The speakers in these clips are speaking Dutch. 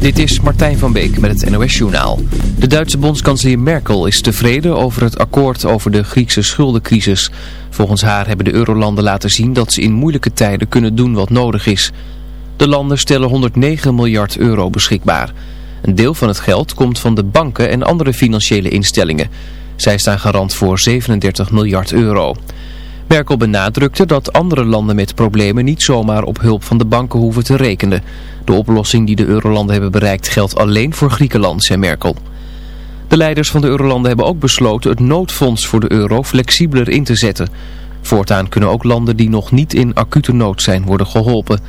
Dit is Martijn van Beek met het NOS-journaal. De Duitse bondskanselier Merkel is tevreden over het akkoord over de Griekse schuldencrisis. Volgens haar hebben de eurolanden laten zien dat ze in moeilijke tijden kunnen doen wat nodig is. De landen stellen 109 miljard euro beschikbaar. Een deel van het geld komt van de banken en andere financiële instellingen. Zij staan garant voor 37 miljard euro. Merkel benadrukte dat andere landen met problemen niet zomaar op hulp van de banken hoeven te rekenen. De oplossing die de eurolanden hebben bereikt geldt alleen voor Griekenland, zei Merkel. De leiders van de eurolanden hebben ook besloten het noodfonds voor de euro flexibeler in te zetten. Voortaan kunnen ook landen die nog niet in acute nood zijn worden geholpen.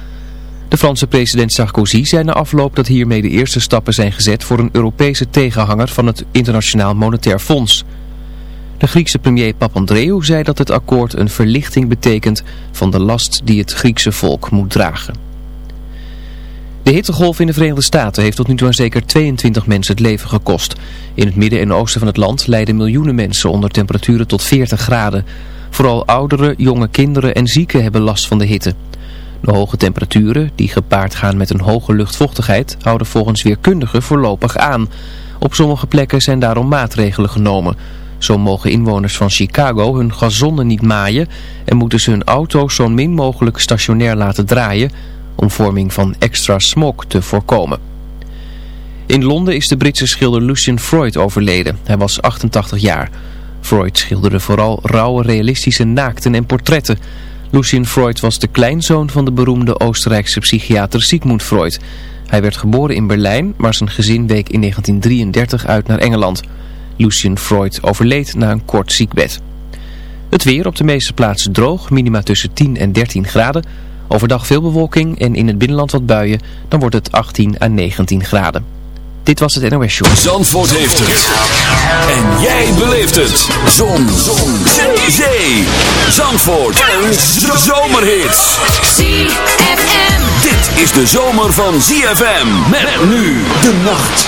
De Franse president Sarkozy zei na afloop dat hiermee de eerste stappen zijn gezet voor een Europese tegenhanger van het Internationaal Monetair Fonds. De Griekse premier Papandreou zei dat het akkoord een verlichting betekent van de last die het Griekse volk moet dragen. De hittegolf in de Verenigde Staten heeft tot nu toe aan zeker 22 mensen het leven gekost. In het midden en oosten van het land lijden miljoenen mensen onder temperaturen tot 40 graden. Vooral ouderen, jonge kinderen en zieken hebben last van de hitte. De hoge temperaturen, die gepaard gaan met een hoge luchtvochtigheid, houden volgens weerkundigen voorlopig aan. Op sommige plekken zijn daarom maatregelen genomen... Zo mogen inwoners van Chicago hun gazonnen niet maaien en moeten ze hun auto's zo min mogelijk stationair laten draaien om vorming van extra smog te voorkomen. In Londen is de Britse schilder Lucian Freud overleden. Hij was 88 jaar. Freud schilderde vooral rauwe realistische naakten en portretten. Lucian Freud was de kleinzoon van de beroemde Oostenrijkse psychiater Sigmund Freud. Hij werd geboren in Berlijn, maar zijn gezin week in 1933 uit naar Engeland. Lucian Freud overleed na een kort ziekbed. Het weer op de meeste plaatsen droog, minima tussen 10 en 13 graden. Overdag veel bewolking en in het binnenland wat buien, dan wordt het 18 à 19 graden. Dit was het NOS Show. Zandvoort heeft het. En jij beleeft het. Zon. Zon. Zee. Zee. Zandvoort. Een zomerhit. ZFM. Dit is de zomer van ZFM. Met nu de nacht.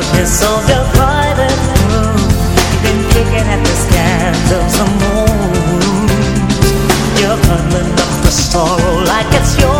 darkness of your private room You've been kicking at the You've the sorrow like it's yours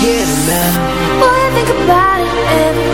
Just can't get. Boy, I think about it every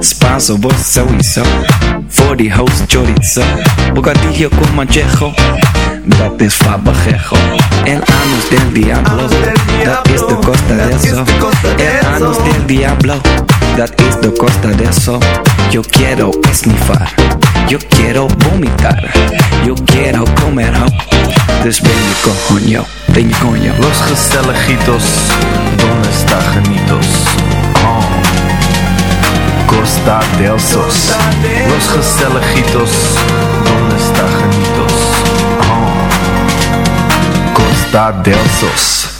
Spanso, vos. For the house chorizo. Bocadillo con manchejo. Dat is fabajejo. El anus del diablo. Dat is de costa de eso. El anus del diablo. Dat is de costa de eso. Yo quiero esnifar. Yo quiero vomitar. Yo quiero comer ho. Dus ben je coño, ben je coño. Los gezelligitos, donde está genitos? Oh. Costa del Sos. Los gezelligitos, donde está? Oh. Costa del Sos.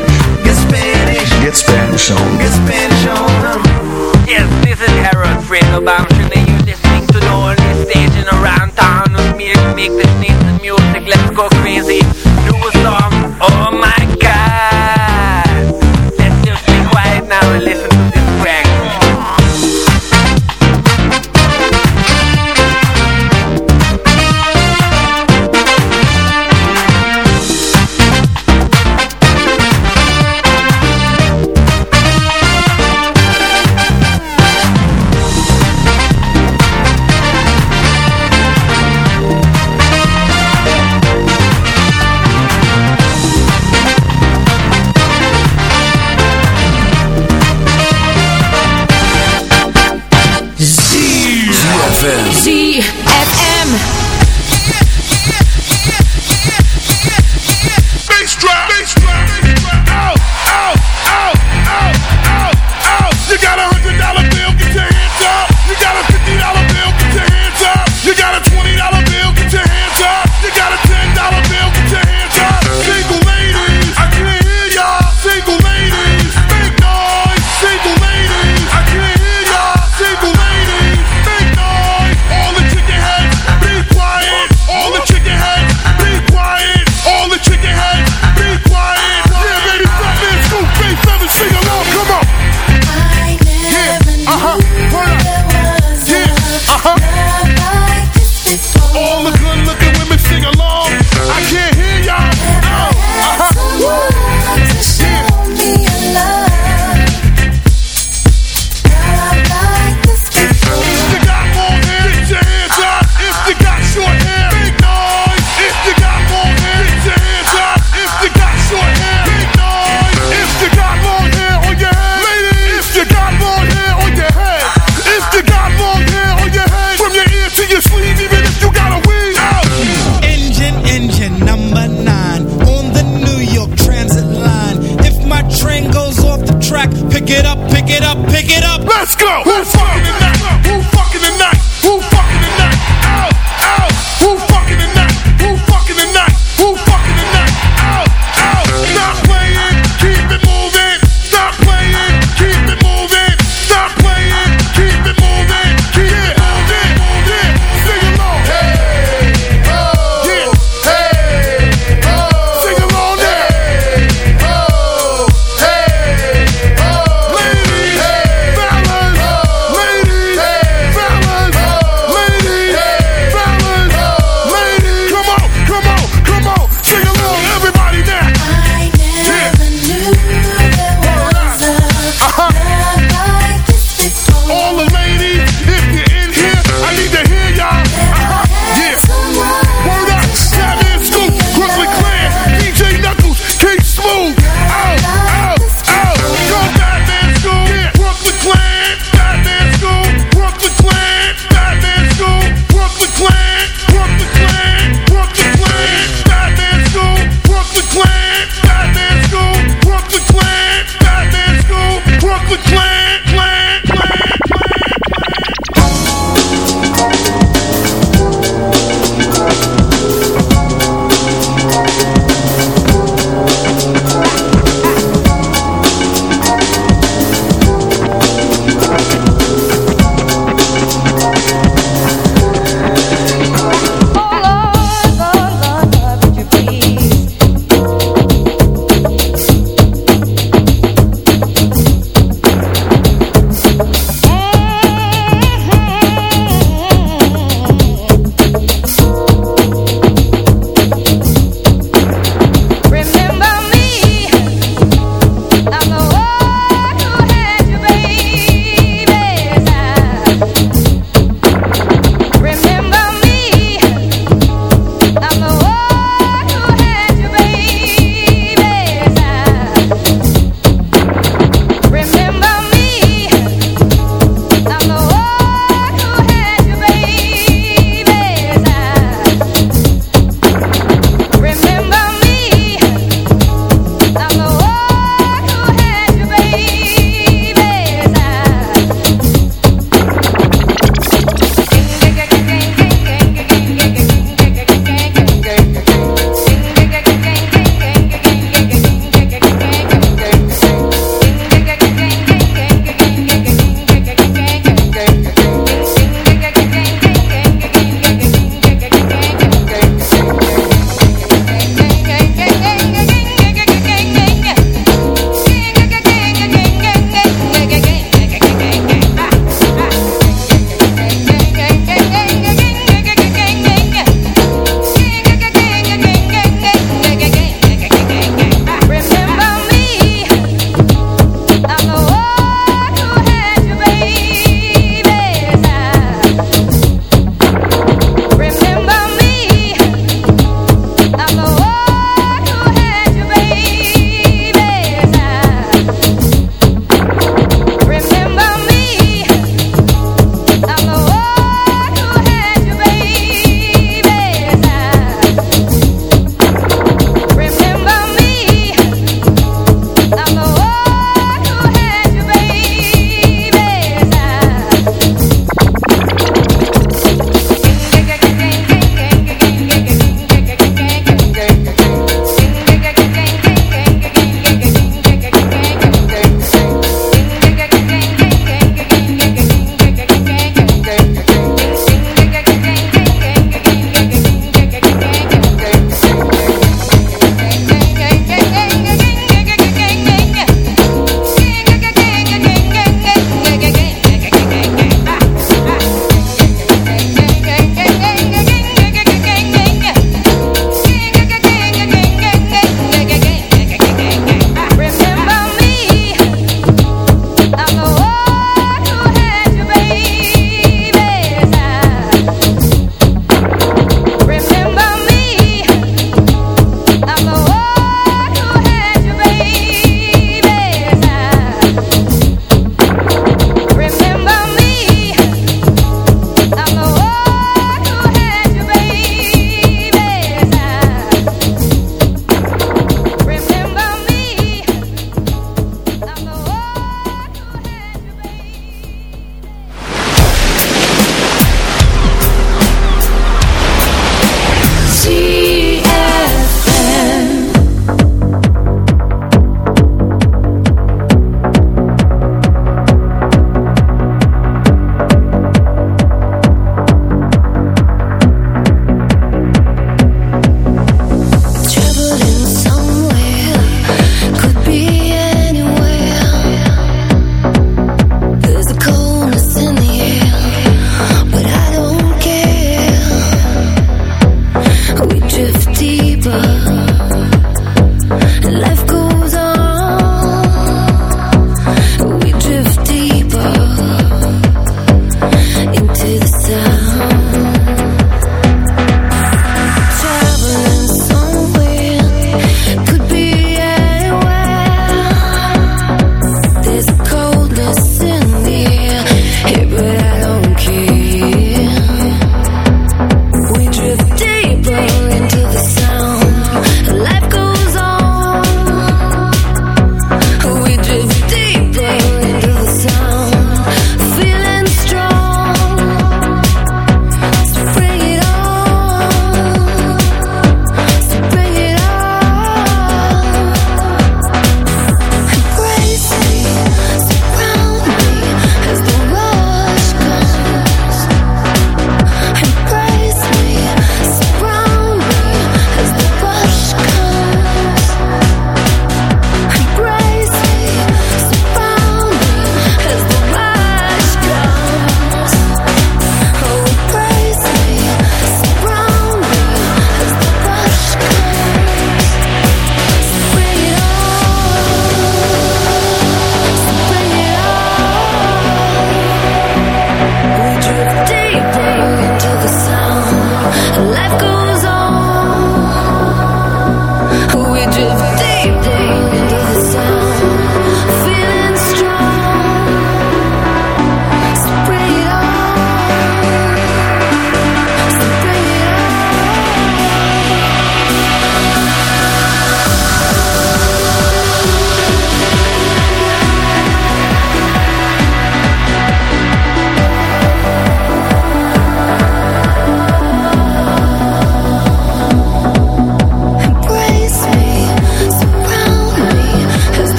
Get Spanish, Get Spanish on. get Spanish on. Yes, this is Harold Fredo Bamshin and you're listening to the only station around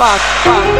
The fuck?